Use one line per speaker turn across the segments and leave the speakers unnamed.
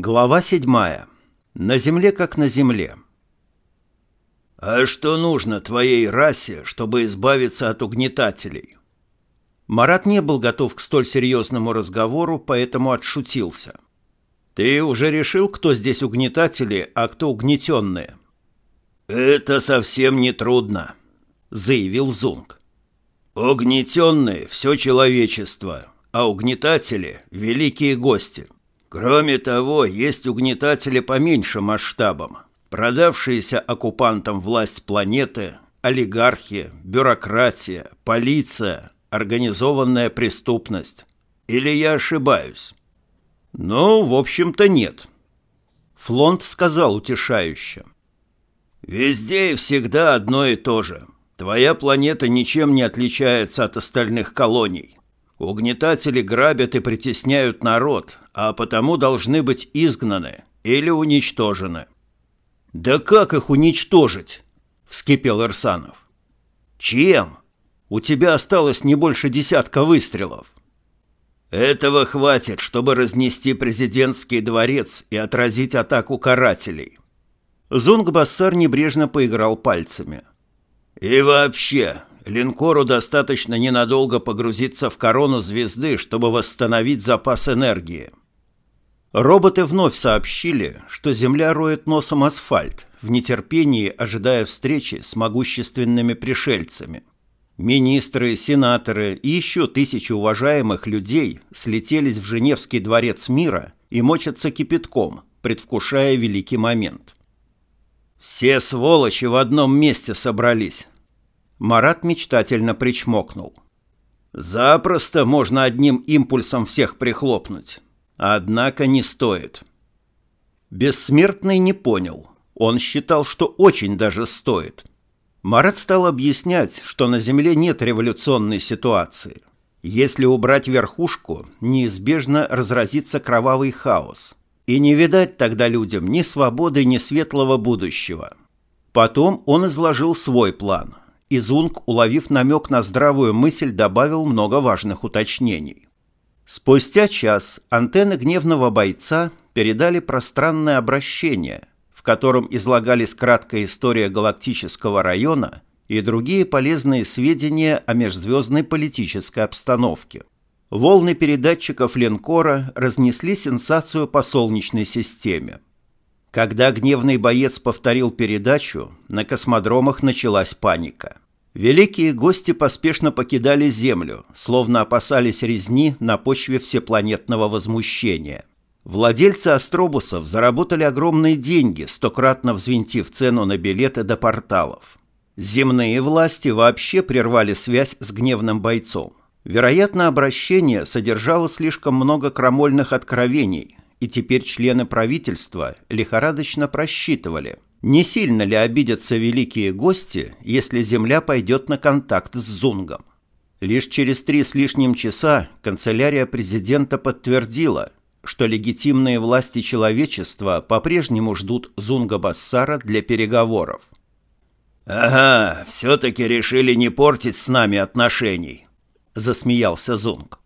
Глава седьмая. На земле как на земле.
«А что нужно твоей расе, чтобы избавиться от угнетателей?»
Марат не был готов к столь серьезному разговору, поэтому отшутился. «Ты уже решил, кто здесь угнетатели, а кто угнетенные?»
«Это совсем не трудно», — заявил Зунг. «Угнетенные — все человечество, а угнетатели — великие гости. Кроме того, есть угнетатели поменьше масштабом, продавшиеся оккупантам власть планеты, олигархи, бюрократия, полиция, организованная преступность. Или я ошибаюсь?
Ну, в общем-то, нет. Флонт сказал утешающе.
Везде и всегда одно и то же. Твоя планета ничем не отличается от остальных колоний. Угнетатели грабят и притесняют народ, а потому должны быть изгнаны или уничтожены.
«Да как их уничтожить?» — вскипел Ирсанов.
«Чем? У тебя осталось не больше десятка выстрелов». «Этого хватит, чтобы разнести президентский дворец и отразить атаку карателей».
Зунг-Бассар небрежно поиграл пальцами.
«И вообще, линкору достаточно ненадолго погрузиться в корону звезды, чтобы восстановить запас энергии».
Роботы вновь сообщили, что Земля роет носом асфальт, в нетерпении ожидая встречи с могущественными пришельцами. Министры, сенаторы и еще тысячи уважаемых людей слетелись в Женевский дворец мира и мочатся кипятком, предвкушая великий момент.
«Все сволочи в одном месте собрались!»
Марат мечтательно причмокнул.
«Запросто можно одним импульсом всех прихлопнуть». Однако не стоит.
Бессмертный не понял. Он считал, что очень даже стоит. Марат стал объяснять, что на Земле нет революционной ситуации. Если убрать верхушку, неизбежно разразится кровавый хаос. И не видать тогда людям ни свободы, ни светлого будущего. Потом он изложил свой план. И Зунг, уловив намек на здравую мысль, добавил много важных уточнений. Спустя час антенны гневного бойца передали пространное обращение, в котором излагались краткая история галактического района и другие полезные сведения о межзвездной политической обстановке. Волны передатчиков линкора разнесли сенсацию по Солнечной системе. Когда гневный боец повторил передачу, на космодромах началась паника. Великие гости поспешно покидали Землю, словно опасались резни на почве всепланетного возмущения. Владельцы астробусов заработали огромные деньги, стократно взвинтив цену на билеты до порталов. Земные власти вообще прервали связь с гневным бойцом. Вероятно, обращение содержало слишком много крамольных откровений, и теперь члены правительства лихорадочно просчитывали – не сильно ли обидятся великие гости, если Земля пойдет на контакт с Зунгом? Лишь через три с лишним часа канцелярия президента подтвердила, что легитимные власти человечества по-прежнему ждут Зунга Бассара для переговоров.
«Ага, все-таки решили не портить с нами отношений», — засмеялся Зунг.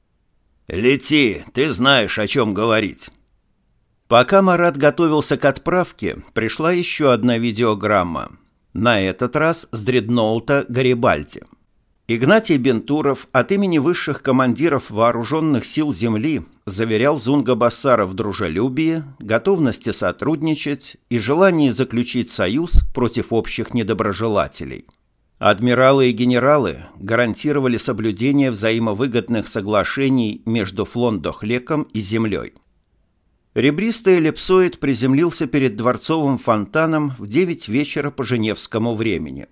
«Лети, ты знаешь, о чем говорить».
Пока Марат готовился к отправке, пришла еще одна видеограмма. На этот раз с дредноута Гарибальди. Игнатий Бентуров от имени высших командиров вооруженных сил Земли заверял Зунга Бассара в дружелюбии, готовности сотрудничать и желании заключить союз против общих недоброжелателей. Адмиралы и генералы гарантировали соблюдение взаимовыгодных соглашений между Флондохлеком и Землей. Ребристый эллипсоид приземлился перед дворцовым фонтаном в 9 вечера по женевскому времени.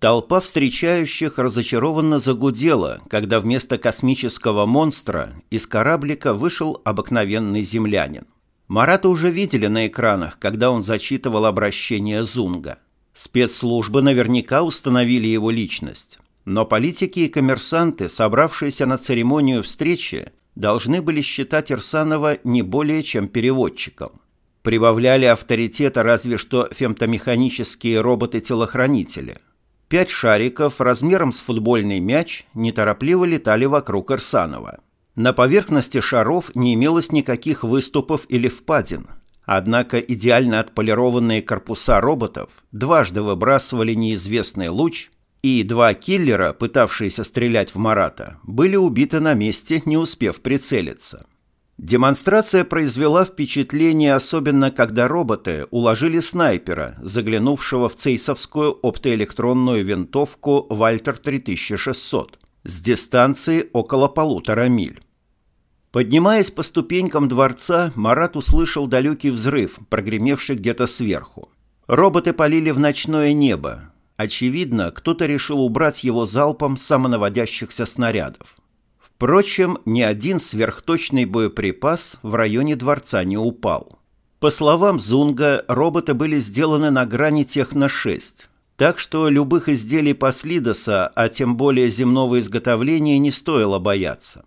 Толпа встречающих разочарованно загудела, когда вместо космического монстра из кораблика вышел обыкновенный землянин. Марата уже видели на экранах, когда он зачитывал обращение Зунга. Спецслужбы наверняка установили его личность. Но политики и коммерсанты, собравшиеся на церемонию встречи, должны были считать Ирсанова не более чем переводчиком. Прибавляли авторитета разве что фемтомеханические роботы-телохранители. Пять шариков размером с футбольный мяч неторопливо летали вокруг Ирсанова. На поверхности шаров не имелось никаких выступов или впадин, Однако идеально отполированные корпуса роботов дважды выбрасывали неизвестный луч, и два киллера, пытавшиеся стрелять в Марата, были убиты на месте, не успев прицелиться. Демонстрация произвела впечатление, особенно когда роботы уложили снайпера, заглянувшего в цейсовскую оптоэлектронную винтовку «Вальтер 3600» с дистанции около полутора миль. Поднимаясь по ступенькам дворца, Марат услышал далекий взрыв, прогремевший где-то сверху. Роботы полили в ночное небо. Очевидно, кто-то решил убрать его залпом самонаводящихся снарядов. Впрочем, ни один сверхточный боеприпас в районе дворца не упал. По словам Зунга, роботы были сделаны на грани Техно-6, так что любых изделий Паслидоса, а тем более земного изготовления, не стоило бояться.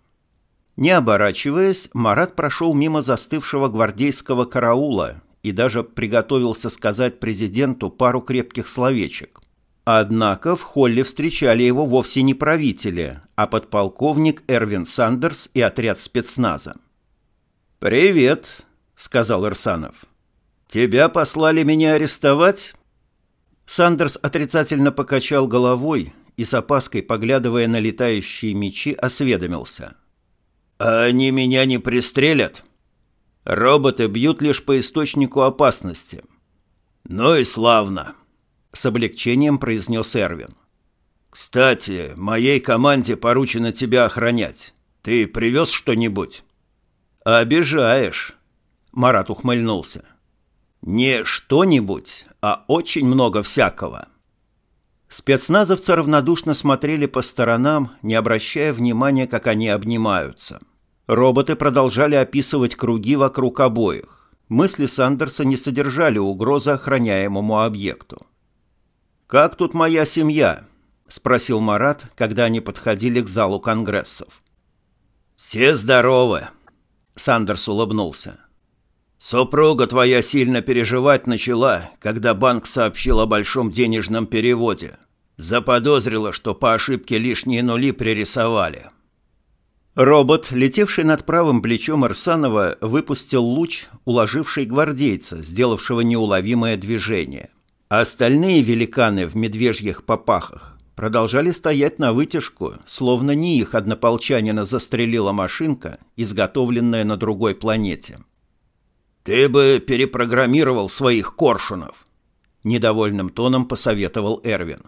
Не оборачиваясь, Марат прошел мимо застывшего гвардейского караула и даже приготовился сказать президенту пару крепких словечек. Однако в холле встречали его вовсе не правители, а подполковник Эрвин Сандерс и отряд спецназа. «Привет», — сказал Ирсанов. «Тебя послали меня арестовать?» Сандерс отрицательно покачал головой и с опаской, поглядывая на летающие мечи, осведомился — «А они меня не пристрелят?» «Роботы бьют лишь по источнику опасности». «Ну и славно», — с облегчением произнес Эрвин. «Кстати, моей команде поручено тебя охранять. Ты привез что-нибудь?» «Обижаешь», — Марат ухмыльнулся. «Не что-нибудь, а очень много всякого». Спецназовцы равнодушно смотрели по сторонам, не обращая внимания, как они обнимаются. Роботы продолжали описывать круги вокруг обоих. Мысли Сандерса не содержали угрозы охраняемому объекту. «Как тут моя семья?» – спросил Марат, когда они подходили к залу конгрессов. «Все здоровы», – Сандерс улыбнулся. «Супруга твоя сильно переживать начала, когда банк сообщил о большом денежном переводе. Заподозрила, что по ошибке лишние нули пририсовали». Робот, летевший над правым плечом Арсанова, выпустил луч, уложивший гвардейца, сделавшего неуловимое движение. А остальные великаны в медвежьих попахах продолжали стоять на вытяжку, словно не их однополчанина застрелила машинка, изготовленная на другой планете. «Ты бы перепрограммировал своих коршунов», — недовольным тоном посоветовал Эрвин.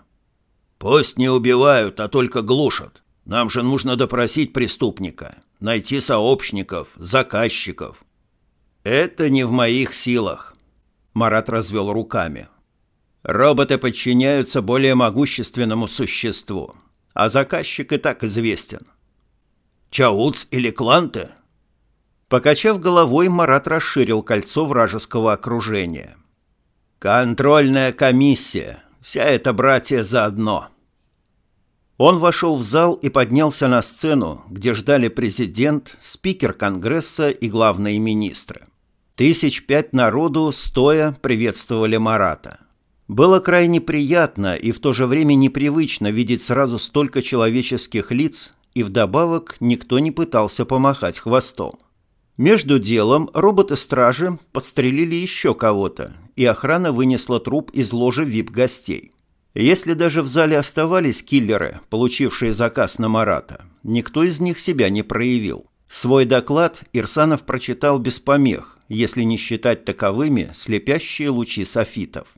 «Пусть не убивают, а только глушат. Нам же нужно допросить преступника, найти сообщников, заказчиков. Это не в моих силах. Марат развел руками. Роботы подчиняются более могущественному существу, а заказчик и так известен. Чауц или Кланте? Покачав головой, Марат расширил кольцо вражеского окружения. «Контрольная комиссия. Вся эта братья заодно». Он вошел в зал и поднялся на сцену, где ждали президент, спикер Конгресса и главные министры. Тысяч пять народу стоя приветствовали Марата. Было крайне приятно и в то же время непривычно видеть сразу столько человеческих лиц, и вдобавок никто не пытался помахать хвостом. Между делом роботы-стражи подстрелили еще кого-то, и охрана вынесла труп из ложи вип-гостей. Если даже в зале оставались киллеры, получившие заказ на Марата, никто из них себя не проявил. Свой доклад Ирсанов прочитал без помех, если не считать таковыми слепящие лучи софитов.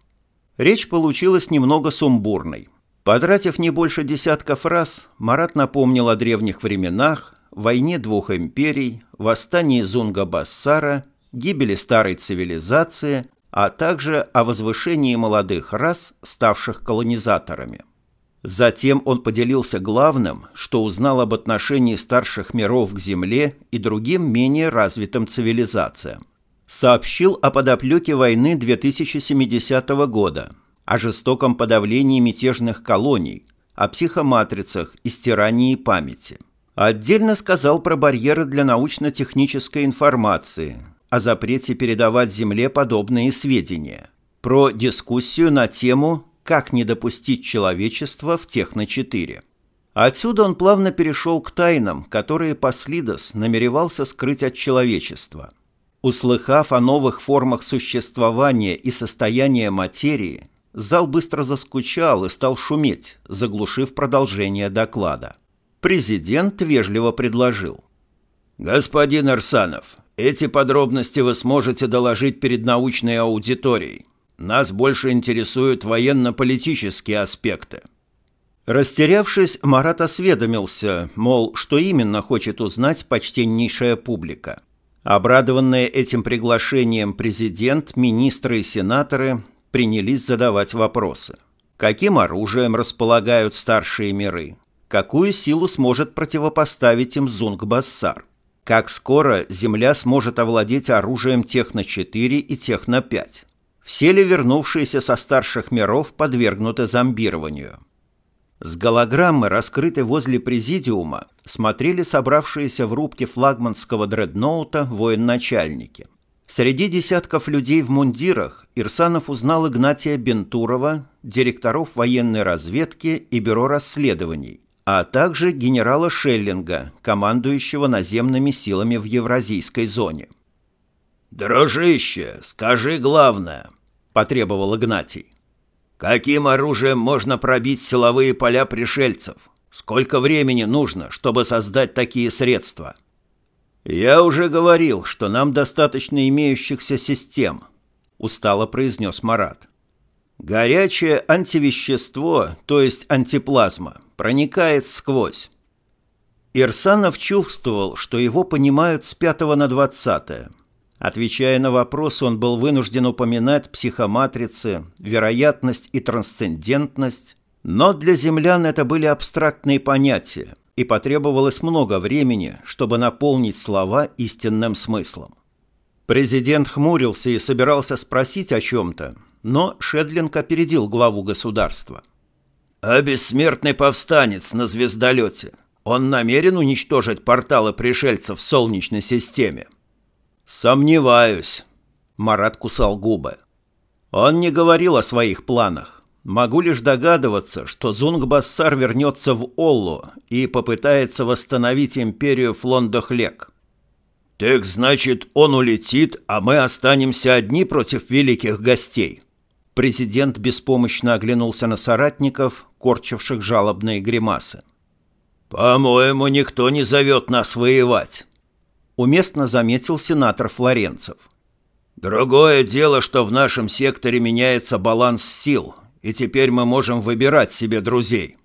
Речь получилась немного сумбурной. Потратив не больше десятка фраз, Марат напомнил о древних временах, войне двух империй, восстании Зунга-Бассара, гибели старой цивилизации, а также о возвышении молодых рас, ставших колонизаторами. Затем он поделился главным, что узнал об отношении старших миров к Земле и другим менее развитым цивилизациям. Сообщил о подоплеке войны 2070 года, о жестоком подавлении мятежных колоний, о психоматрицах и стирании памяти. Отдельно сказал про барьеры для научно-технической информации, о запрете передавать Земле подобные сведения, про дискуссию на тему «Как не допустить человечества в Техно-4». Отсюда он плавно перешел к тайнам, которые Паслидос намеревался скрыть от человечества. Услыхав о новых формах существования и состояния материи, зал быстро заскучал и стал шуметь, заглушив продолжение доклада. Президент вежливо предложил.
«Господин Арсанов, эти подробности вы сможете доложить перед научной аудиторией. Нас больше интересуют военно-политические аспекты».
Растерявшись, Марат осведомился, мол, что именно хочет узнать почтеннейшая публика. Обрадованные этим приглашением президент, министры и сенаторы принялись задавать вопросы. Каким оружием располагают старшие миры? Какую силу сможет противопоставить им Зунг-Бассар? Как скоро Земля сможет овладеть оружием Техно-4 и Техно-5? Все ли вернувшиеся со старших миров подвергнуты зомбированию? С голограммы, раскрытой возле президиума, смотрели собравшиеся в рубке флагманского дредноута военачальники. Среди десятков людей в мундирах Ирсанов узнал Игнатия Бентурова, директоров военной разведки и бюро расследований, а также генерала Шеллинга, командующего наземными силами в Евразийской зоне.
«Дружище, скажи главное», – потребовал Игнатий. Каким оружием можно пробить силовые поля пришельцев? Сколько времени нужно, чтобы создать такие средства?
Я уже говорил, что нам достаточно имеющихся систем, устало произнес Марат. Горячее антивещество, то есть антиплазма, проникает сквозь. Ирсанов чувствовал, что его понимают с пятого на двадцатое – Отвечая на вопрос, он был вынужден упоминать психоматрицы, вероятность и трансцендентность, но для землян это были абстрактные понятия, и потребовалось много времени, чтобы наполнить слова истинным смыслом. Президент хмурился и собирался спросить о чем-то, но Шедлинг опередил главу государства.
«А бессмертный повстанец на звездолете, он намерен уничтожить порталы пришельцев в Солнечной системе?»
«Сомневаюсь», — Марат кусал губы. «Он не говорил о своих планах. Могу лишь догадываться, что Зунг-Бассар вернется в Оллу и попытается восстановить империю Флондохлек».
«Так значит, он улетит, а мы останемся одни против великих гостей?»
Президент беспомощно оглянулся на соратников, корчивших жалобные гримасы.
«По-моему, никто не зовет нас воевать»
уместно заметил сенатор Флоренцев.
«Другое дело, что в нашем секторе меняется баланс сил, и теперь мы можем выбирать себе друзей».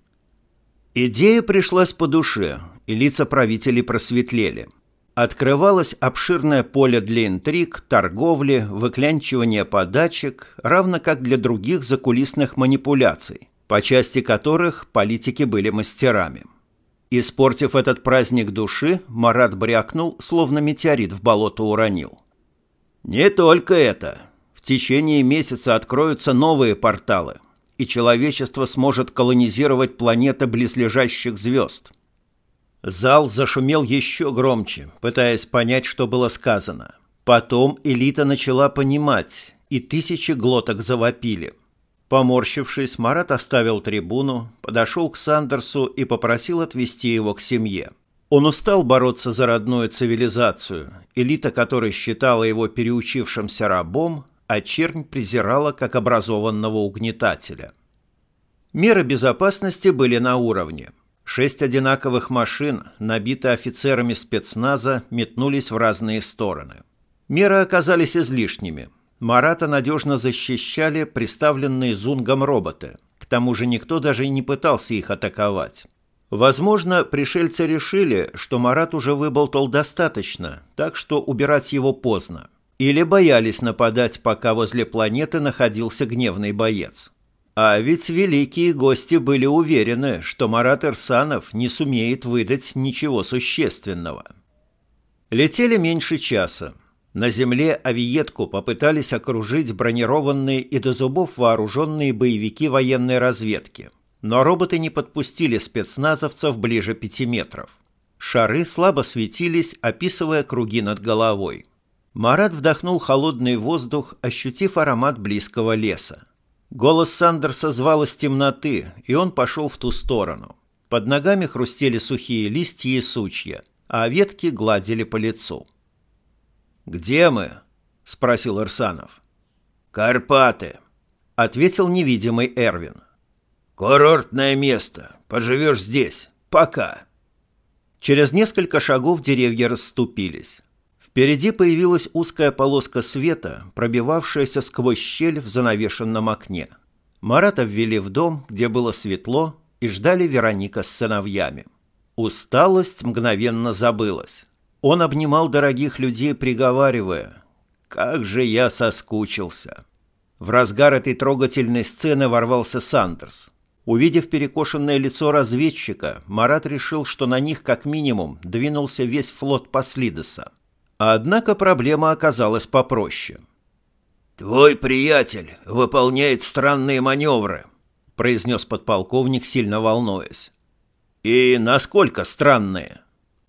Идея пришлась по душе, и лица правителей просветлели. Открывалось обширное поле для интриг, торговли, выклянчивания подачек, равно как для других закулисных манипуляций, по части которых политики были мастерами. Испортив этот праздник души, Марат брякнул, словно метеорит в болото уронил. «Не только это. В течение месяца откроются новые порталы, и человечество сможет колонизировать планеты близлежащих звезд». Зал зашумел еще громче, пытаясь понять, что было сказано. Потом элита начала понимать, и тысячи глоток завопили – Поморщившись, Марат оставил трибуну, подошел к Сандерсу и попросил отвезти его к семье. Он устал бороться за родную цивилизацию, элита которой считала его переучившимся рабом, а чернь презирала как образованного угнетателя. Меры безопасности были на уровне. Шесть одинаковых машин, набитые офицерами спецназа, метнулись в разные стороны. Меры оказались излишними – Марата надежно защищали приставленные зунгом роботы. К тому же никто даже и не пытался их атаковать. Возможно, пришельцы решили, что Марат уже выболтал достаточно, так что убирать его поздно. Или боялись нападать, пока возле планеты находился гневный боец. А ведь великие гости были уверены, что Марат Ирсанов не сумеет выдать ничего существенного. Летели меньше часа. На земле авиетку попытались окружить бронированные и до зубов вооруженные боевики военной разведки. Но роботы не подпустили спецназовцев ближе пяти метров. Шары слабо светились, описывая круги над головой. Марат вдохнул холодный воздух, ощутив аромат близкого леса. Голос Сандерса звал из темноты, и он пошел в ту сторону. Под ногами хрустели сухие листья и сучья, а ветки гладили по лицу. «Где мы?» — спросил Ирсанов.
«Карпаты», —
ответил невидимый Эрвин.
«Курортное место. Поживешь здесь. Пока».
Через несколько шагов деревья расступились. Впереди появилась узкая полоска света, пробивавшаяся сквозь щель в занавешенном окне. Марата ввели в дом, где было светло, и ждали Вероника с сыновьями. Усталость мгновенно забылась. Он обнимал дорогих людей, приговаривая «Как же я соскучился!» В разгар этой трогательной сцены ворвался Сандерс. Увидев перекошенное лицо разведчика, Марат решил, что на них как минимум двинулся весь флот Паслидеса. Однако проблема оказалась попроще.
«Твой приятель выполняет странные маневры», — произнес подполковник, сильно волнуясь.
«И насколько странные?»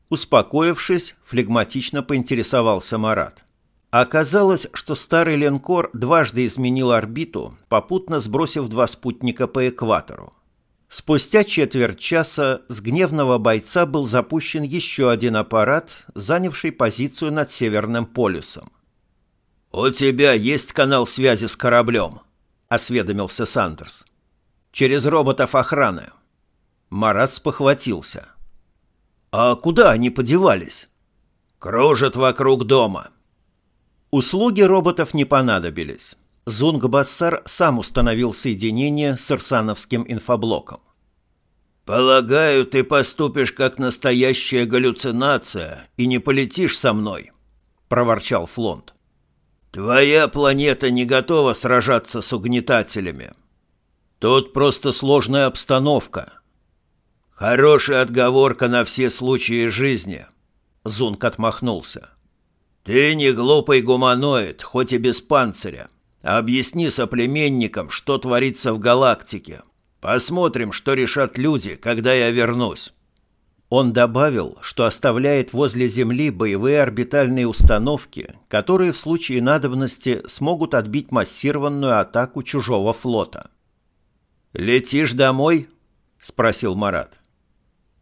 Успокоившись, флегматично поинтересовался Марат. Оказалось, что старый линкор дважды изменил орбиту, попутно сбросив два спутника по экватору. Спустя четверть часа с гневного бойца был запущен еще один аппарат, занявший позицию над Северным полюсом.
«У тебя есть канал связи с кораблем?»
— осведомился Сандерс. «Через роботов охраны». Марат спохватился. «А куда они подевались?»
«Кружат вокруг дома».
Услуги роботов не понадобились. Зунг-Бассар сам установил соединение с Ирсановским инфоблоком.
«Полагаю, ты поступишь как настоящая галлюцинация и не полетишь со мной», — проворчал Флонт. «Твоя планета не готова сражаться с угнетателями. Тут просто сложная обстановка. Хорошая отговорка на все случаи жизни», — Зунг отмахнулся. «Ты не глупый гуманоид, хоть и без панциря. Объясни соплеменникам, что творится в галактике. Посмотрим, что решат люди, когда я вернусь».
Он добавил, что оставляет возле Земли боевые орбитальные установки, которые в случае надобности смогут отбить массированную атаку чужого флота.
«Летишь домой?» – спросил Марат.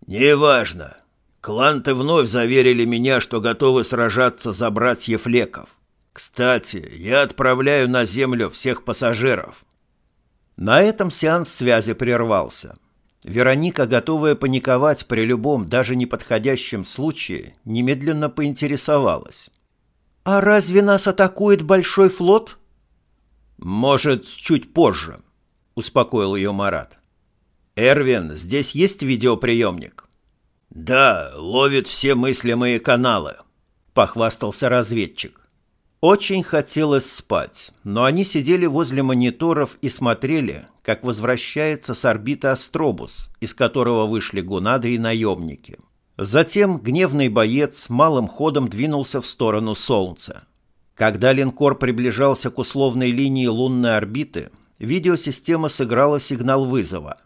«Неважно. Кланты вновь заверили меня, что готовы сражаться за братьев Леков. Кстати, я отправляю на Землю всех пассажиров.
На этом сеанс связи прервался. Вероника, готовая паниковать при любом, даже неподходящем случае, немедленно поинтересовалась. «А разве нас атакует большой флот?»
«Может, чуть позже», — успокоил ее Марат. «Эрвин, здесь есть видеоприемник?» «Да, ловит все мыслимые каналы», — похвастался разведчик.
Очень хотелось спать, но они сидели возле мониторов и смотрели, как возвращается с орбиты Астробус, из которого вышли гунады и наемники. Затем гневный боец малым ходом двинулся в сторону Солнца. Когда линкор приближался к условной линии лунной орбиты, видеосистема сыграла сигнал вызова.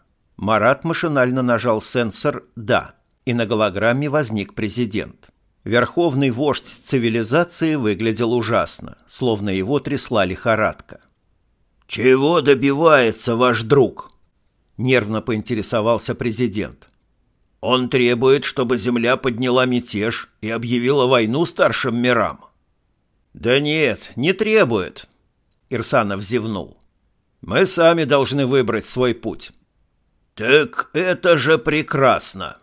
Марат машинально нажал сенсор «Да», и на голограмме возник президент. Верховный вождь цивилизации выглядел ужасно, словно его трясла лихорадка.
«Чего добивается ваш друг?»
– нервно поинтересовался президент.
«Он требует, чтобы Земля подняла мятеж и объявила войну старшим мирам».
«Да нет, не требует», – Ирсанов зевнул. «Мы сами должны выбрать свой путь».
«Так это же прекрасно!»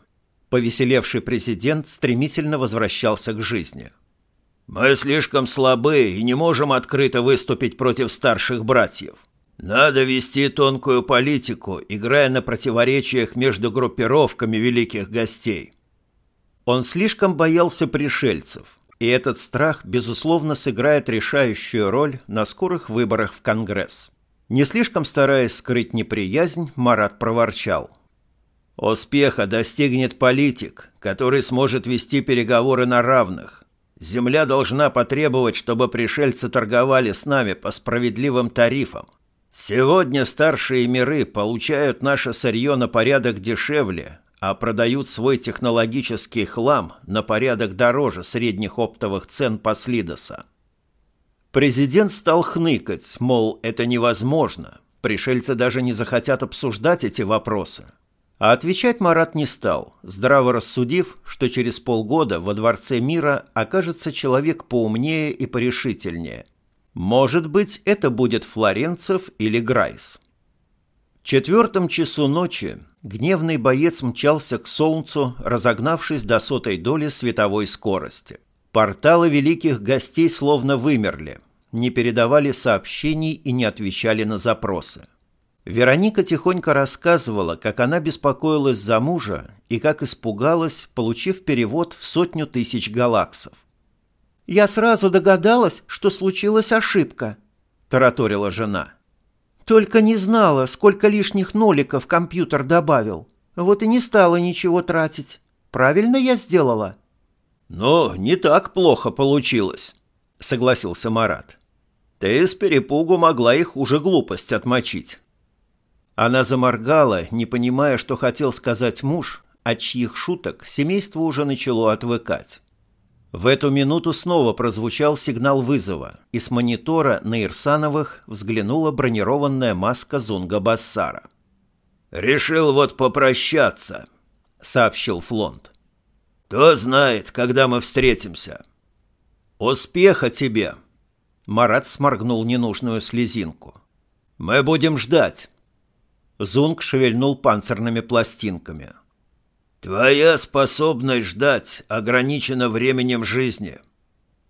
Повеселевший президент стремительно возвращался к жизни.
«Мы слишком слабы и не можем открыто выступить против старших братьев. Надо вести тонкую политику, играя на противоречиях между группировками великих гостей».
Он слишком боялся пришельцев, и этот страх, безусловно, сыграет решающую роль на скорых выборах в Конгресс. Не слишком стараясь скрыть неприязнь, Марат проворчал –
Успеха достигнет политик, который сможет вести переговоры на равных. Земля должна потребовать, чтобы пришельцы торговали с нами по справедливым тарифам. Сегодня старшие миры получают наше сырье на порядок дешевле, а продают свой технологический хлам на порядок дороже средних оптовых цен Паслидоса.
Президент стал хныкать, мол, это невозможно. Пришельцы даже не захотят обсуждать эти вопросы. А отвечать Марат не стал, здраво рассудив, что через полгода во Дворце мира окажется человек поумнее и порешительнее. Может быть, это будет Флоренцев или Грайс. В четвертом часу ночи гневный боец мчался к солнцу, разогнавшись до сотой доли световой скорости. Порталы великих гостей словно вымерли, не передавали сообщений и не отвечали на запросы. Вероника тихонько рассказывала, как она беспокоилась за мужа и как испугалась, получив перевод в сотню тысяч галаксов.
«Я сразу догадалась, что случилась ошибка», – тараторила жена. «Только не знала, сколько лишних ноликов компьютер добавил. Вот и не стала ничего тратить. Правильно я сделала?»
«Но не так плохо получилось», — согласился Марат. «Ты с перепугу могла их уже глупость отмочить». Она заморгала, не понимая, что хотел сказать муж, от чьих шуток семейство уже начало отвыкать. В эту минуту снова прозвучал сигнал вызова, и с монитора на Ирсановых взглянула бронированная маска Зунга Бассара.
«Решил вот попрощаться», — сообщил Флонт. «Кто знает, когда мы встретимся».
«Успеха тебе!» Марат сморгнул ненужную слезинку. «Мы будем ждать. Зунг шевельнул панцирными пластинками.
«Твоя способность ждать ограничена временем жизни».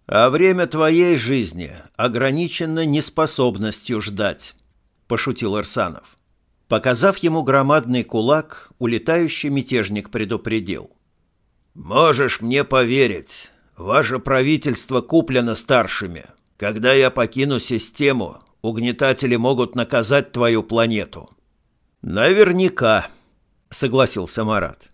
«А время твоей жизни ограничено неспособностью ждать», — пошутил Арсанов. Показав ему громадный кулак, улетающий мятежник предупредил.
«Можешь мне поверить, ваше правительство куплено старшими. Когда я покину систему, угнетатели могут наказать твою планету».
«Наверняка», — согласился Марат.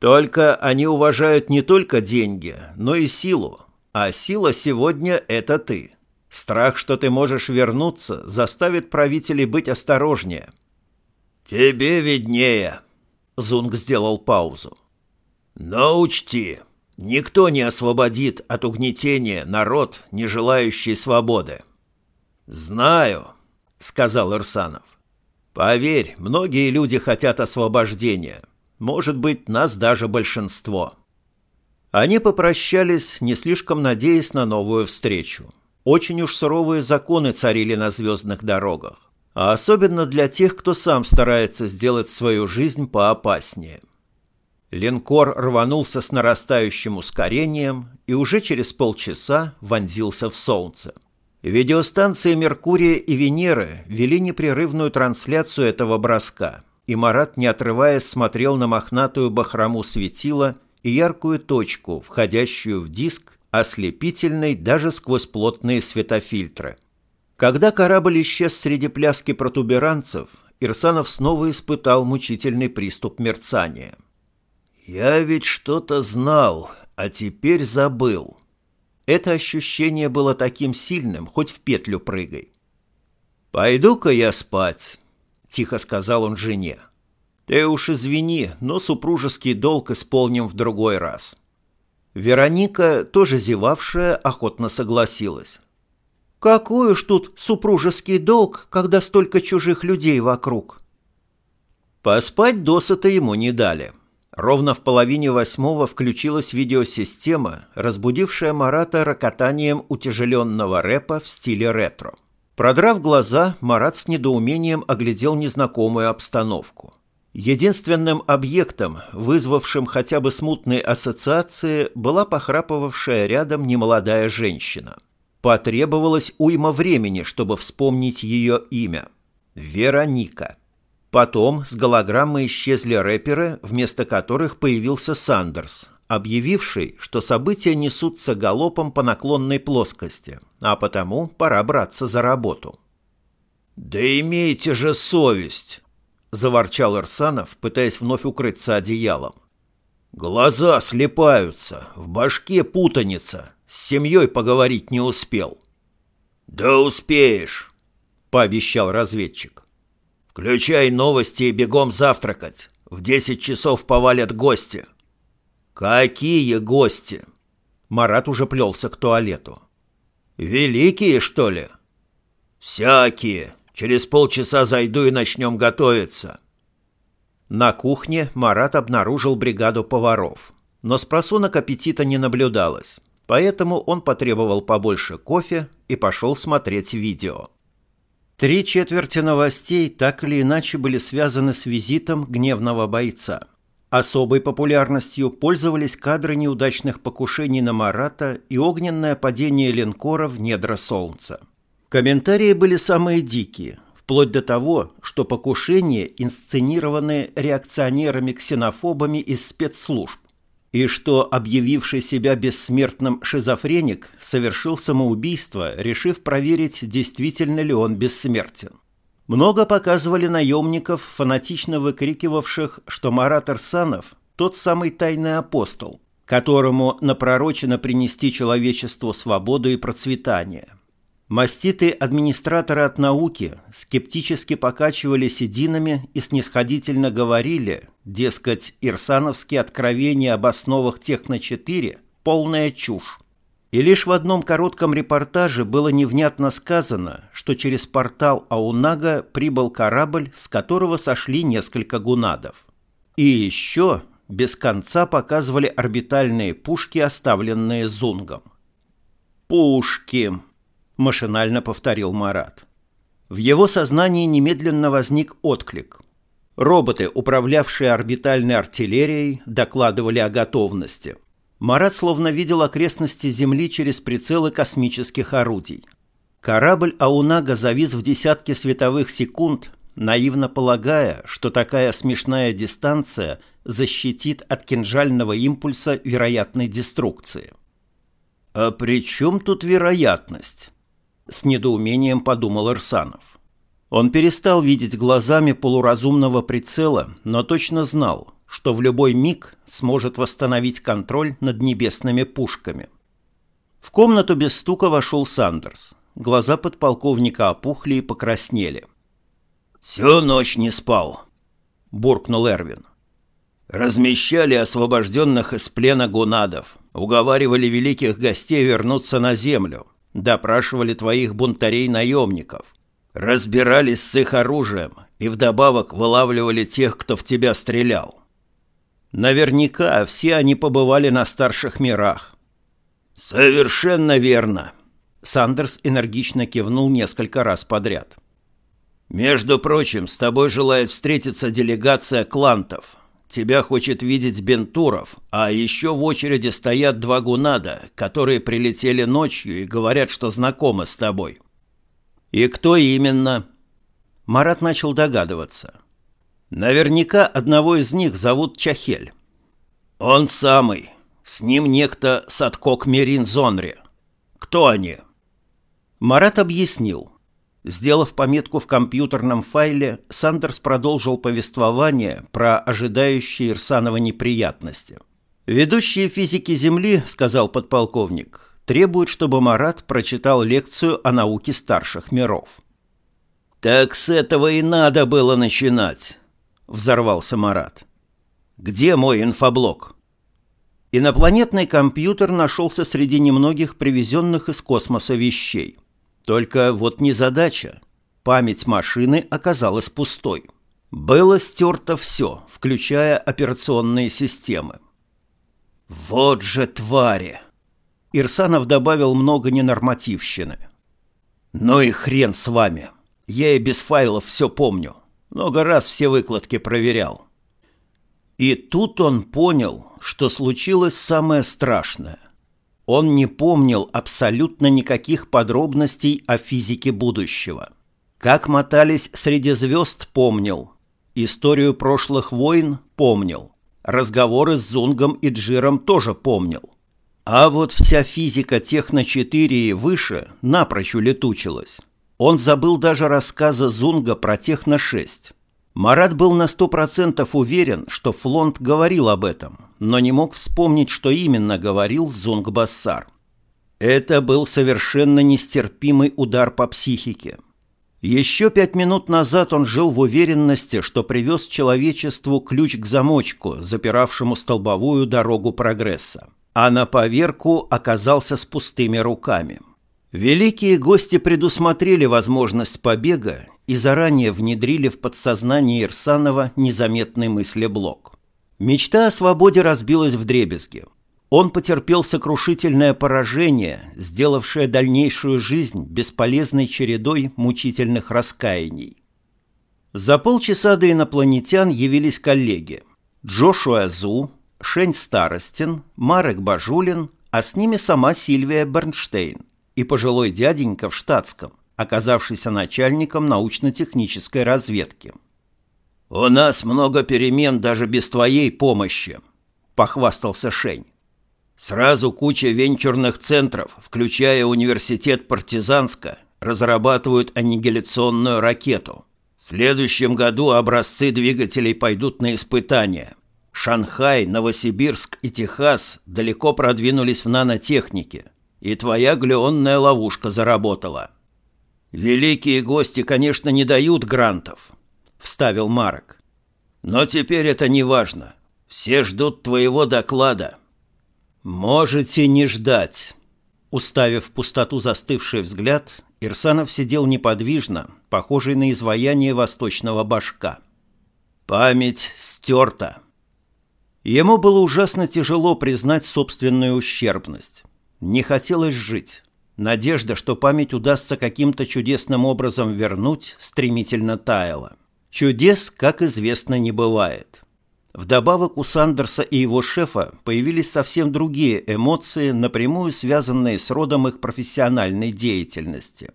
«Только они уважают не только деньги, но и силу. А сила сегодня — это ты. Страх, что ты можешь вернуться, заставит правителей быть осторожнее».
«Тебе виднее», — Зунг сделал паузу. «Но учти, никто не освободит от угнетения народ, не желающий свободы».
«Знаю», — сказал Ирсанов. Поверь, многие люди хотят освобождения. Может быть, нас даже большинство. Они попрощались, не слишком надеясь на новую встречу. Очень уж суровые законы царили на звездных дорогах. А особенно для тех, кто сам старается сделать свою жизнь поопаснее. Линкор рванулся с нарастающим ускорением и уже через полчаса вонзился в солнце. Видеостанции «Меркурия» и «Венеры» вели непрерывную трансляцию этого броска, и Марат, не отрываясь, смотрел на мохнатую бахрому светила и яркую точку, входящую в диск, ослепительной даже сквозь плотные светофильтры. Когда корабль исчез среди пляски протуберанцев, Ирсанов снова испытал мучительный приступ мерцания.
«Я ведь что-то знал, а теперь забыл»,
это ощущение было таким сильным, хоть в петлю прыгай. «Пойду-ка я спать», — тихо сказал он жене. «Ты уж извини, но супружеский долг исполним в другой раз». Вероника, тоже зевавшая, охотно согласилась.
«Какой уж тут супружеский долг, когда столько чужих людей вокруг?»
Поспать досыта ему не дали. Ровно в половине восьмого включилась видеосистема, разбудившая Марата рокотанием утяжеленного рэпа в стиле ретро. Продрав глаза, Марат с недоумением оглядел незнакомую обстановку. Единственным объектом, вызвавшим хотя бы смутные ассоциации, была похрапывавшая рядом немолодая женщина. Потребовалось уйма времени, чтобы вспомнить ее имя. Вероника. Потом с голограммы исчезли рэперы, вместо которых появился Сандерс, объявивший, что события несутся галопом по наклонной плоскости, а потому пора браться за работу.
«Да имейте же совесть!» – заворчал Ирсанов, пытаясь вновь укрыться одеялом. «Глаза слепаются, в башке путаница, с семьей поговорить не успел». «Да успеешь», – пообещал разведчик. «Включай новости и бегом завтракать. В десять часов повалят гости». «Какие гости?» Марат уже плелся к туалету. «Великие, что ли?» «Всякие. Через полчаса зайду и начнем готовиться».
На кухне Марат обнаружил бригаду поваров, но с просунок аппетита не наблюдалось, поэтому он потребовал побольше кофе и пошел смотреть видео. Три четверти новостей так или иначе были связаны с визитом гневного бойца. Особой популярностью пользовались кадры неудачных покушений на Марата и огненное падение линкора в недра Солнца. Комментарии были самые дикие, вплоть до того, что покушения инсценированы реакционерами-ксенофобами из спецслужб, и что объявивший себя бессмертным шизофреник совершил самоубийство, решив проверить, действительно ли он бессмертен. Много показывали наемников, фанатично выкрикивавших, что Марат Арсанов – тот самый тайный апостол, которому напророчено принести человечеству свободу и процветание – Маститые администраторы от науки скептически покачивали сединами и снисходительно говорили, дескать, ирсановские откровения об основах Техно-4 – полная чушь. И лишь в одном коротком репортаже было невнятно сказано, что через портал Аунага прибыл корабль, с которого сошли несколько гунадов. И еще без конца показывали орбитальные пушки, оставленные Зунгом. «Пушки!» Машинально повторил Марат. В его сознании немедленно возник отклик. Роботы, управлявшие орбитальной артиллерией, докладывали о готовности. Марат словно видел окрестности Земли через прицелы космических орудий. Корабль Аунага завис в десятки световых секунд, наивно полагая, что такая смешная дистанция защитит от кинжального импульса вероятной деструкции. «А при чем тут вероятность?» С недоумением подумал Ирсанов. Он перестал видеть глазами полуразумного прицела, но точно знал, что в любой миг сможет восстановить контроль над небесными пушками. В комнату без стука вошел Сандерс. Глаза подполковника опухли и покраснели.
«Всю ночь не спал», — буркнул Эрвин. «Размещали освобожденных из плена гунадов, уговаривали великих гостей вернуться на землю, допрашивали твоих бунтарей-наемников, разбирались с их оружием и вдобавок вылавливали тех, кто в тебя стрелял. Наверняка все они побывали на старших мирах. Совершенно верно. Сандерс энергично кивнул несколько раз подряд. Между прочим, с тобой желает встретиться делегация клантов, Тебя хочет видеть Бентуров, а еще в очереди стоят два гунада, которые прилетели ночью и говорят, что знакомы с тобой. И кто именно? Марат начал догадываться. Наверняка одного из них зовут Чахель. Он самый. С ним некто Садкок Мерин Зонри. Кто они? Марат объяснил. Сделав пометку в компьютерном файле, Сандерс продолжил повествование про ожидающие Ирсанова неприятности. «Ведущие физики Земли, — сказал подполковник, — требуют, чтобы Марат прочитал лекцию о науке старших миров». «Так с этого и надо было начинать», — взорвался Марат. «Где мой инфоблок?» Инопланетный компьютер нашелся среди немногих привезенных из космоса вещей. Только вот незадача. Память машины оказалась пустой. Было стерто все, включая операционные системы. «Вот же твари!» Ирсанов добавил много ненормативщины. «Ну и хрен с вами. Я и без файлов все помню. Много раз все выкладки проверял». И тут он понял, что случилось самое страшное – он не помнил абсолютно никаких подробностей о физике будущего. Как мотались среди звезд помнил. Историю прошлых войн помнил. Разговоры с Зунгом и Джиром тоже помнил. А вот вся физика Техно-4 и выше напрочь улетучилась. Он забыл даже рассказы Зунга про Техно-6. Марат был на сто процентов уверен, что Флонт говорил об этом, но не мог вспомнить, что именно говорил Зунгбассар. Это был совершенно нестерпимый удар по психике. Еще пять минут назад он жил в уверенности, что привез человечеству ключ к замочку, запиравшему столбовую дорогу прогресса, а на поверку оказался с пустыми руками.
Великие гости предусмотрели возможность побега и заранее внедрили в подсознание Ирсанова незаметный мыслеблок. Мечта о свободе разбилась в дребезги. Он потерпел сокрушительное поражение, сделавшее дальнейшую жизнь бесполезной чередой мучительных раскаяний. За полчаса до инопланетян явились коллеги Джошуа Зу, Шень Старостин, Марек Бажулин, а с ними сама Сильвия Бернштейн и пожилой дяденька в штатском, оказавшийся начальником научно-технической разведки.
«У нас много перемен даже без твоей помощи», — похвастался Шень. «Сразу куча венчурных центров, включая университет Партизанска, разрабатывают аннигиляционную ракету. В следующем году образцы двигателей пойдут на испытания. Шанхай, Новосибирск и Техас далеко продвинулись в нанотехнике, и твоя глеонная ловушка заработала. Великие гости, конечно, не дают грантов, вставил Марок. Но теперь это не важно. Все ждут твоего доклада. Можете не ждать. Уставив в пустоту застывший взгляд, Ирсанов сидел неподвижно, похожий на изваяние восточного башка. Память стерта. Ему было ужасно тяжело признать собственную ущербность. Не хотелось жить. Надежда, что память удастся каким-то чудесным образом вернуть, стремительно таяла. Чудес, как известно, не бывает. Вдобавок у Сандерса и его шефа появились совсем другие эмоции, напрямую связанные с родом их профессиональной деятельности.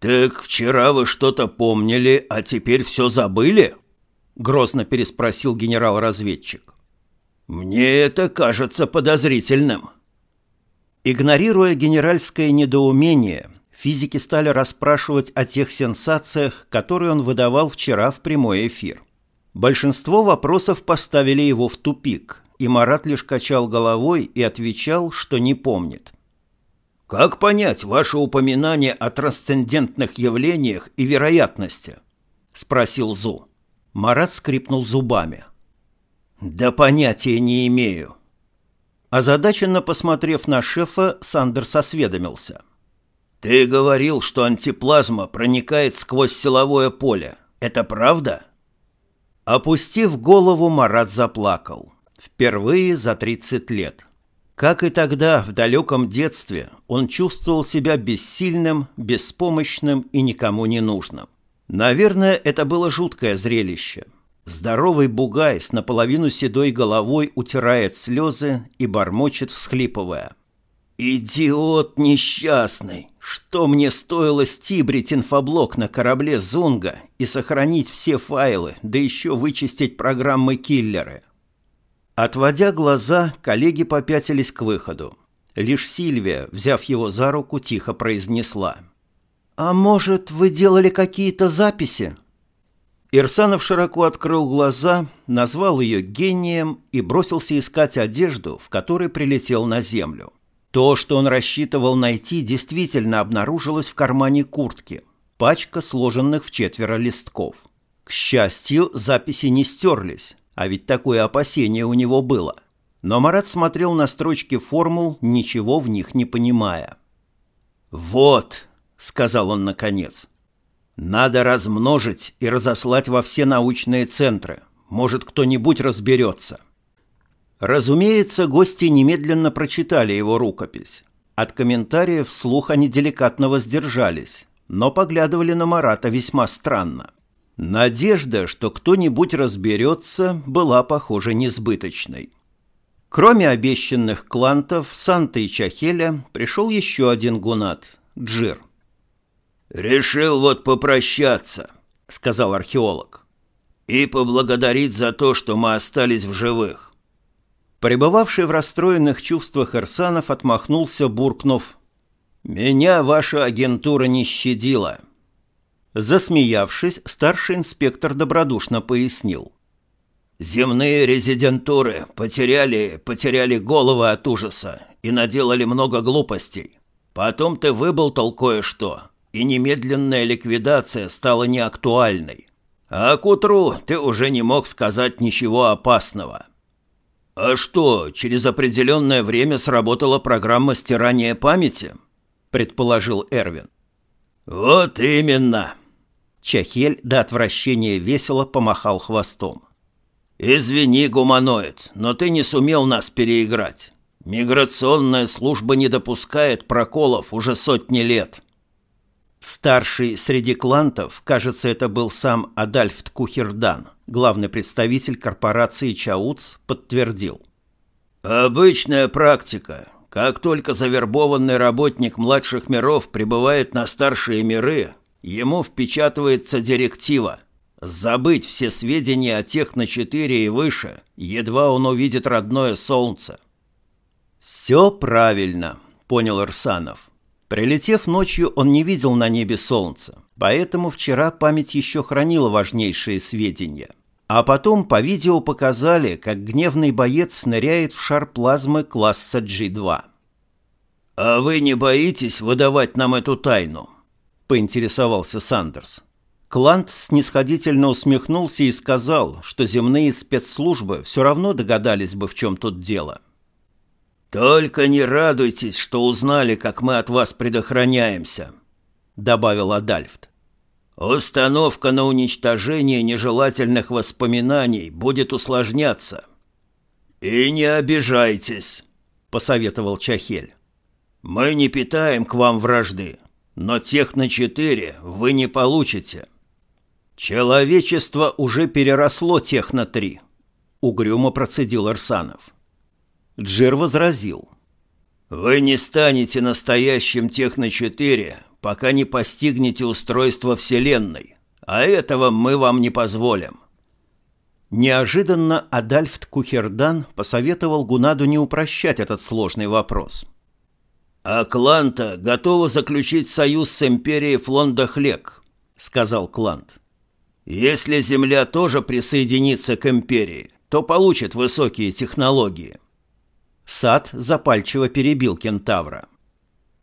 «Так вчера вы что-то помнили, а теперь все забыли?» — грозно переспросил генерал-разведчик. «Мне это кажется подозрительным». Игнорируя генеральское недоумение, физики стали расспрашивать о тех сенсациях, которые он выдавал вчера в прямой эфир. Большинство вопросов поставили его в тупик, и Марат лишь качал головой и отвечал, что не помнит. «Как понять ваше упоминание о трансцендентных явлениях и вероятности?» – спросил Зу. Марат скрипнул зубами. «Да понятия не имею», Озадаченно посмотрев на шефа, Сандерс осведомился. «Ты говорил, что антиплазма проникает сквозь силовое поле. Это правда?» Опустив голову, Марат заплакал. Впервые за 30 лет. Как и тогда, в далеком детстве, он чувствовал себя бессильным, беспомощным и никому не нужным. Наверное, это было жуткое зрелище – Здоровый бугай с наполовину седой головой утирает слезы и бормочет, всхлипывая. «Идиот несчастный! Что мне стоило стибрить инфоблок на корабле «Зунга» и сохранить все файлы, да еще вычистить программы-киллеры?» Отводя глаза, коллеги попятились к выходу. Лишь Сильвия, взяв его за руку, тихо произнесла. «А может, вы делали какие-то записи?» Ирсанов широко открыл глаза, назвал ее гением и бросился искать одежду, в которой прилетел на землю. То, что он рассчитывал найти, действительно обнаружилось в кармане куртки. Пачка сложенных в четверо листков. К счастью, записи не стерлись, а ведь такое опасение у него было. Но Марат смотрел на строчки формул, ничего в них не понимая. «Вот», — сказал он наконец, надо размножить и разослать во все научные центры. Может, кто-нибудь разберется. Разумеется, гости немедленно прочитали его рукопись. От комментариев вслух они деликатно воздержались, но поглядывали на Марата весьма странно. Надежда, что кто-нибудь разберется, была, похоже, несбыточной. Кроме обещанных клантов Санта и Чахеля пришел еще один гунат – Джир – «Решил вот попрощаться», — сказал археолог, «и поблагодарить за то, что мы остались в живых». Пребывавший в расстроенных чувствах Эрсанов отмахнулся, буркнув «Меня ваша агентура не щадила». Засмеявшись, старший инспектор добродушно пояснил. «Земные резидентуры потеряли, потеряли головы от ужаса и наделали много глупостей. Потом ты выболтал кое-что, и немедленная ликвидация стала неактуальной. А к утру ты уже не мог сказать ничего опасного. А что, через определенное время сработала программа стирания памяти?
предположил Эрвин.
Вот именно.
Чахель до отвращения весело помахал хвостом.
«Извини, гуманоид, но ты не сумел нас переиграть. Миграционная служба не допускает проколов уже сотни лет».
Старший среди клантов, кажется, это был сам Адальфт Кухердан, главный представитель корпорации Чауц, подтвердил.
«Обычная практика. Как только завербованный работник младших миров прибывает на старшие миры, ему впечатывается директива забыть все сведения о тех на четыре и выше, едва он увидит родное солнце.
«Все правильно», — понял Ирсанов. Прилетев ночью, он не видел на небе солнца, поэтому вчера память еще хранила важнейшие сведения. А потом по видео показали, как гневный боец ныряет в шар плазмы класса G2.
«А вы не боитесь выдавать нам эту тайну?» — поинтересовался Сандерс.
Клант снисходительно усмехнулся и сказал, что земные спецслужбы все равно догадались бы, в чем тут дело.
«Только не радуйтесь, что узнали, как мы от вас предохраняемся», — добавил Адальфт. «Установка на уничтожение нежелательных воспоминаний будет усложняться». «И не обижайтесь», — посоветовал Чахель. «Мы не питаем к вам вражды, но тех на четыре вы не получите».
«Человечество уже переросло техно-3», — угрюмо процедил Арсанов. Джир возразил.
«Вы не станете настоящим техно-4, пока не постигнете устройство Вселенной, а этого мы вам не позволим».
Неожиданно Адальфт Кухердан посоветовал Гунаду не упрощать этот сложный вопрос.
«Акланта готова заключить союз с империей Флондахлек», — сказал Клант. Если Земля тоже присоединится к империи, то получит высокие технологии.
Сад запальчиво перебил кентавра.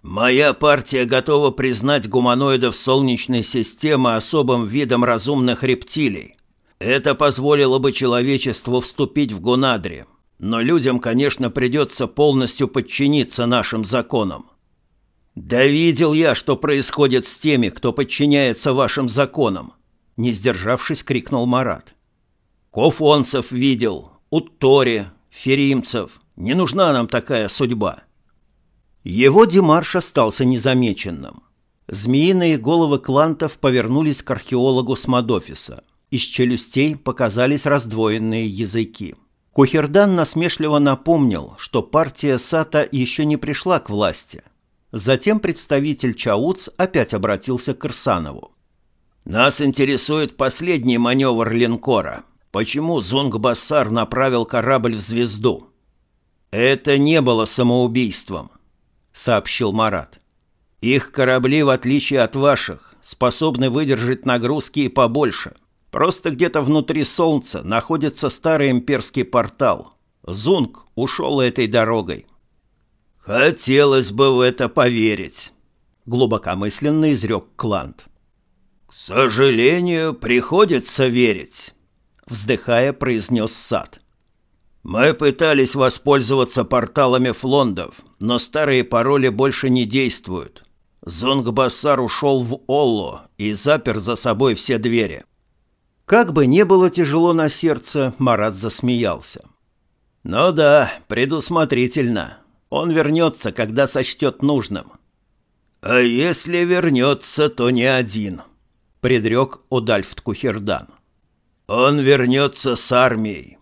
«Моя партия готова признать гуманоидов Солнечной системы особым видом разумных рептилий. Это позволило бы человечеству вступить в Гунадри, но людям, конечно, придется полностью подчиниться нашим законам. Да видел я, что происходит с теми, кто подчиняется вашим законам не сдержавшись, крикнул Марат. Кофонцев видел, Уттори, Феримцев. Не нужна нам такая судьба.
Его демарш остался незамеченным. Змеиные головы клантов повернулись к археологу с Мадофиса. Из челюстей показались раздвоенные языки. Кухердан насмешливо напомнил, что партия Сата еще не пришла к власти. Затем представитель Чауц опять обратился к Ирсанову.
Нас интересует последний маневр линкора. Почему Зунг-Бассар направил корабль в звезду?
Это не было самоубийством, сообщил Марат. Их корабли, в отличие от ваших, способны выдержать нагрузки и побольше. Просто где-то внутри Солнца находится старый имперский портал. Зунг ушел этой дорогой.
Хотелось бы в это поверить,
глубокомысленно изрек Клант.
«К сожалению, приходится верить», — вздыхая, произнес Сад. «Мы пытались воспользоваться порталами флондов, но старые пароли больше не действуют. Зонгбассар ушел в Олло и запер за собой все двери».
Как бы не было тяжело на сердце, Марат засмеялся.
«Ну да, предусмотрительно. Он вернется, когда сочтет нужным». «А если вернется, то не один», —
предрек Одальфт Кухердан.
«Он вернется с армией».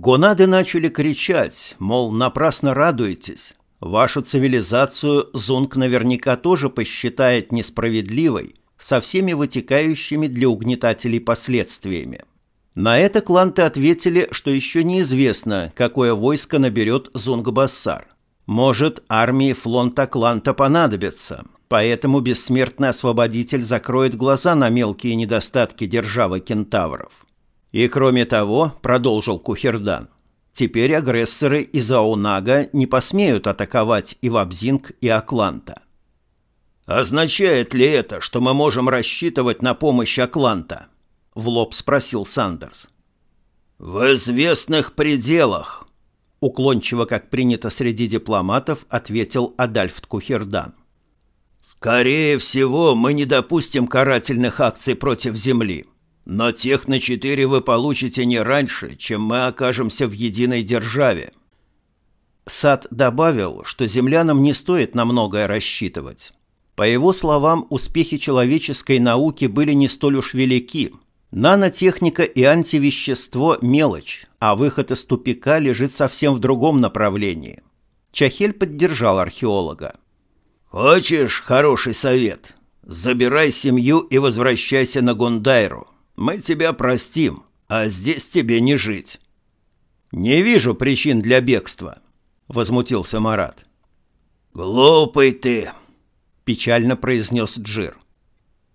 Гонады начали кричать, мол, напрасно радуетесь. Вашу цивилизацию Зунг наверняка тоже посчитает несправедливой, со всеми вытекающими для угнетателей последствиями. На это кланты ответили, что еще неизвестно, какое войско наберет Зунг-Бассар. Может, армии флонта кланта понадобится, Поэтому бессмертный освободитель закроет глаза на мелкие недостатки державы кентавров. И кроме того, продолжил Кухердан, теперь агрессоры из Аунага не посмеют атаковать и Вабзинг, и Акланта.
«Означает ли это, что мы можем рассчитывать на помощь Акланта?» — в лоб спросил Сандерс. «В известных пределах», — уклончиво, как принято среди дипломатов, ответил Адальфт Кухердан. Скорее всего, мы не допустим карательных акций против Земли. Но Техно-4 вы получите не раньше, чем мы окажемся в единой державе.
Сад добавил, что землянам не стоит на многое рассчитывать. По его словам, успехи человеческой науки были не столь уж велики. Нанотехника и антивещество – мелочь, а выход из тупика лежит совсем в другом направлении. Чахель поддержал археолога.
«Хочешь хороший совет? Забирай семью и возвращайся на Гундайру. Мы тебя простим, а здесь тебе не жить».
«Не вижу причин для бегства», — возмутился Марат.
«Глупый ты», —
печально произнес Джир.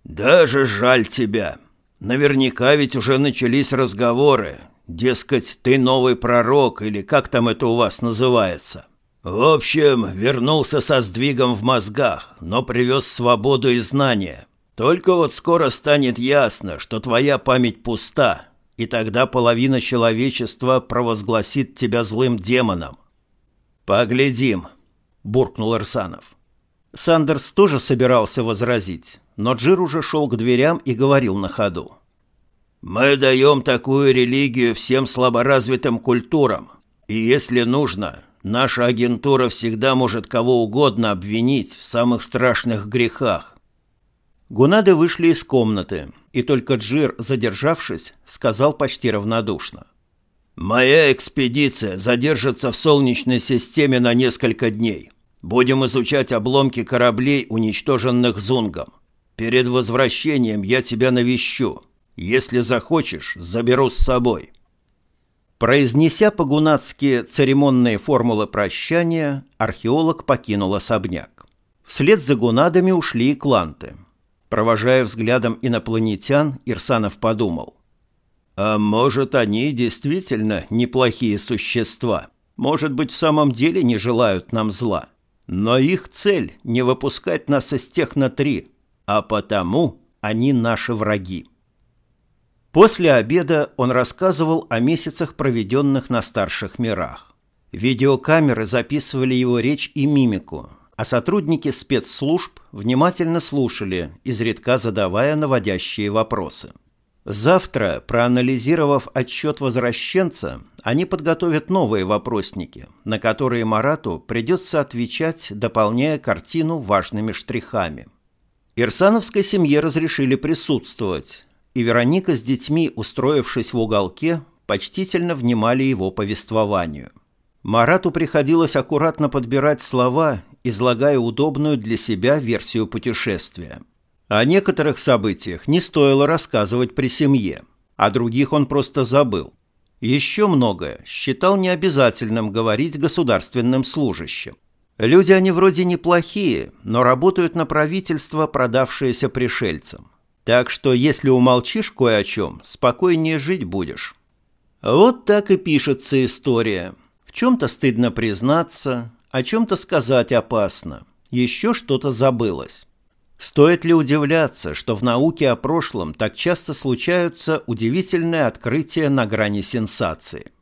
«Даже жаль тебя. Наверняка ведь уже начались разговоры. Дескать, ты новый пророк или как там это у вас называется. В общем, вернулся со сдвигом в мозгах, но привез свободу и знания. Только вот скоро станет ясно, что твоя память пуста, и тогда половина человечества провозгласит тебя злым демоном.
«Поглядим», — буркнул Арсанов. Сандерс тоже собирался возразить, но Джир уже шел к дверям и говорил на ходу.
«Мы даем такую религию всем слаборазвитым культурам, и если нужно, наша агентура всегда может кого угодно обвинить в самых страшных грехах».
Гунады вышли из комнаты, и только Джир, задержавшись, сказал почти равнодушно.
«Моя экспедиция задержится в Солнечной системе на несколько дней. Будем изучать обломки кораблей, уничтоженных Зунгом. Перед возвращением я тебя навещу. Если захочешь, заберу с собой».
Произнеся по-гунатски церемонные формулы прощания, археолог покинул особняк. Вслед за гунадами ушли и кланты. Провожая взглядом инопланетян, Ирсанов подумал.
А может, они действительно неплохие существа. Может быть, в самом деле не желают нам зла. Но их цель – не выпускать нас из техно-3, а потому они наши враги.
После обеда он рассказывал о месяцах, проведенных на старших мирах. Видеокамеры записывали его речь и мимику, а сотрудники спецслужб внимательно слушали, изредка задавая наводящие вопросы. Завтра, проанализировав отчет возвращенца, они подготовят новые вопросники, на которые Марату придется отвечать, дополняя картину важными штрихами. Ирсановской семье разрешили присутствовать, и Вероника с детьми, устроившись в уголке, почтительно внимали его повествованию. Марату приходилось аккуратно подбирать слова, излагая удобную для себя версию путешествия – о некоторых событиях не стоило рассказывать при семье, а других он просто забыл. Еще многое считал необязательным говорить государственным служащим. Люди они вроде неплохие, но работают на правительство, продавшееся пришельцам. Так что если умолчишь кое о чем, спокойнее жить будешь. Вот так и пишется история. Чем-то стыдно признаться, о чем-то сказать опасно. Еще что-то забылось. Стоит ли удивляться, что в науке о прошлом так часто случаются удивительные открытия на грани сенсации?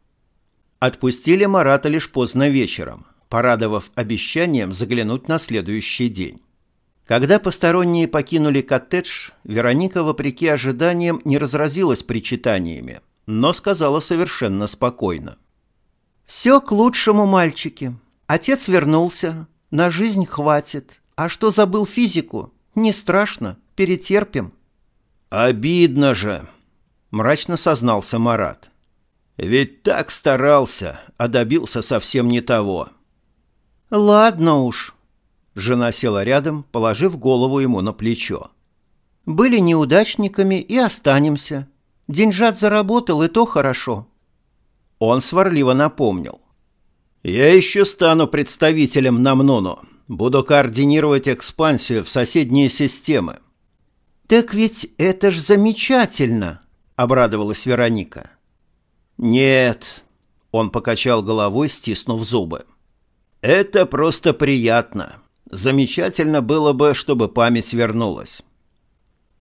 Отпустили Марата лишь поздно вечером, порадовав обещанием заглянуть на следующий день. Когда посторонние покинули коттедж, Вероника, вопреки ожиданиям, не разразилась причитаниями, но сказала совершенно спокойно. «Все к лучшему, мальчики. Отец вернулся. На жизнь хватит. А что забыл физику? «Не страшно, перетерпим».
«Обидно же», — мрачно сознался Марат. «Ведь так старался, а добился совсем не того».
«Ладно уж», — жена села рядом, положив голову ему на плечо. «Были неудачниками и останемся. Деньжат заработал, и то хорошо». Он сварливо напомнил.
«Я еще стану представителем Намнону. Буду координировать экспансию в соседние системы.
Так ведь это ж замечательно, обрадовалась Вероника.
Нет, он покачал головой, стиснув зубы. Это просто приятно. Замечательно было бы, чтобы память вернулась.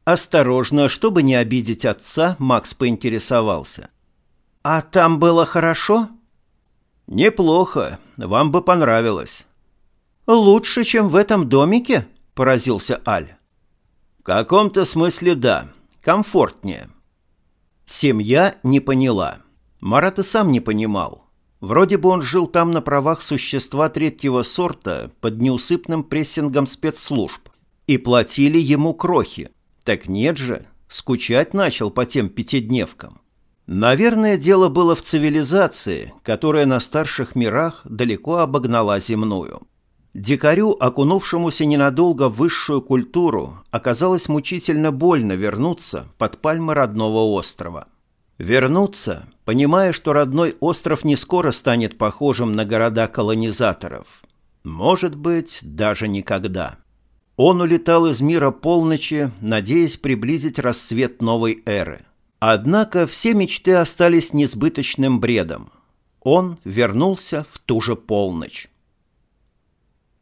Осторожно, чтобы не обидеть отца, Макс поинтересовался. «А там было хорошо?»
«Неплохо. Вам бы понравилось».
«Лучше, чем в этом домике?» – поразился Аль. В каком-то смысле да, комфортнее. Семья не поняла. Марат и сам не понимал. Вроде бы он жил там на правах существа третьего сорта под неусыпным прессингом спецслужб. И платили ему крохи. Так нет же, скучать начал по тем пятидневкам. Наверное, дело было в цивилизации, которая на старших мирах далеко обогнала земную. Дикарю, окунувшемуся ненадолго в высшую культуру, оказалось мучительно больно вернуться под пальмы родного острова. Вернуться, понимая, что родной остров не скоро станет похожим на города колонизаторов. Может быть, даже никогда. Он улетал из мира полночи, надеясь приблизить рассвет новой эры. Однако все мечты остались несбыточным бредом. Он вернулся в ту же полночь.